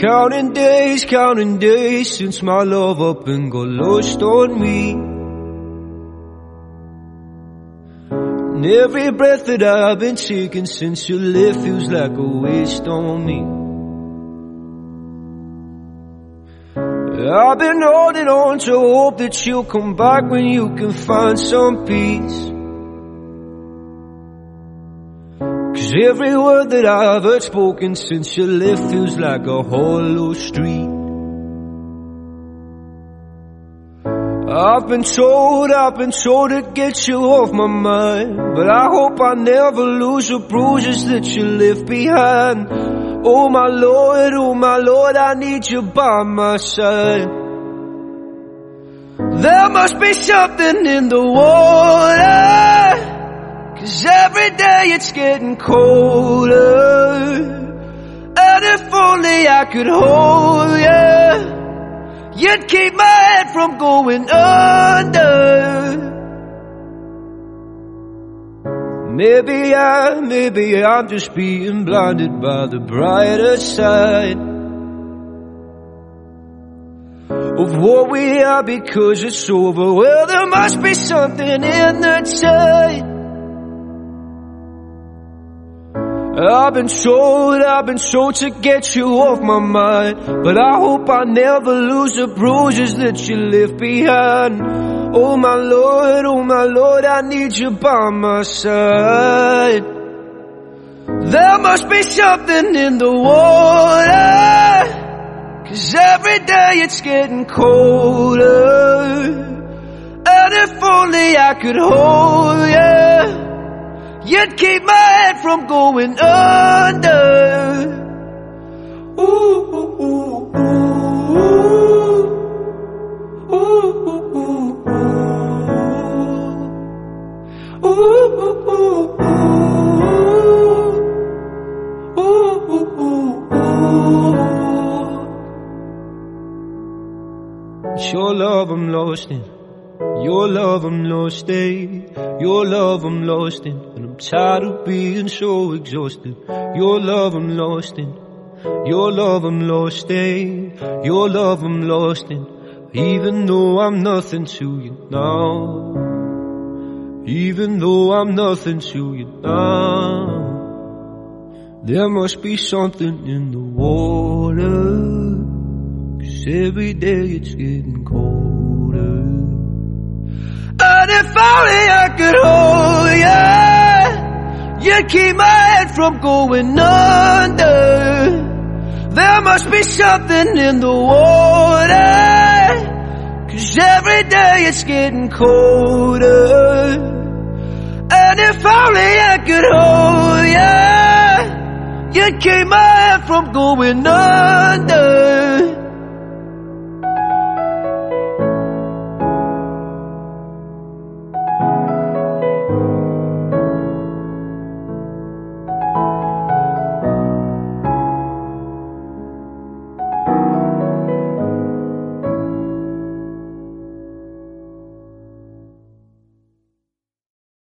Counting days, counting days since my love up and got lost on me. And every breath that I've been taking since you left feels like a waste on me. I've been holding on to hope that you'll come back when you can find some peace. Cause every word that I've heard spoken since you left feels like a hollow street. I've been told, I've been told to get you off my mind. But I hope I never lose the bruises that you left behind. Oh my Lord, oh my Lord, I need you by my side. There must be something in the water. Cause every day it's getting colder. And if only I could hold you, you'd keep my head from going under. Maybe I, maybe I'm just being blinded by the brighter side of what we are because it's over. Well, there must be something in the tide. I've been told, I've been told to get you off my mind. But I hope I never lose the bruises that you left behind. Oh my Lord, oh my Lord, I need you by my side. There must be something in the water. Cause every day it's getting colder. And if only I could hold you You'd keep my from going under. Ooh, ooh, ooh, ooh. Ooh, ooh, ooh. Ooh, ooh, ooh. Your love I'm lost in. Your love I'm lost in, your love I'm lost in, and I'm tired of being so exhausted. Your love I'm lost in, your love I'm lost in, your love I'm lost in, even though I'm nothing to you now. Even though I'm nothing to you now. There must be something in the water, cause every day it's getting colder. And if only I could hold you, you'd keep my head from going under. There must be something in the water, cause every day it's getting colder. And if only I could hold you, you'd keep my head from going under.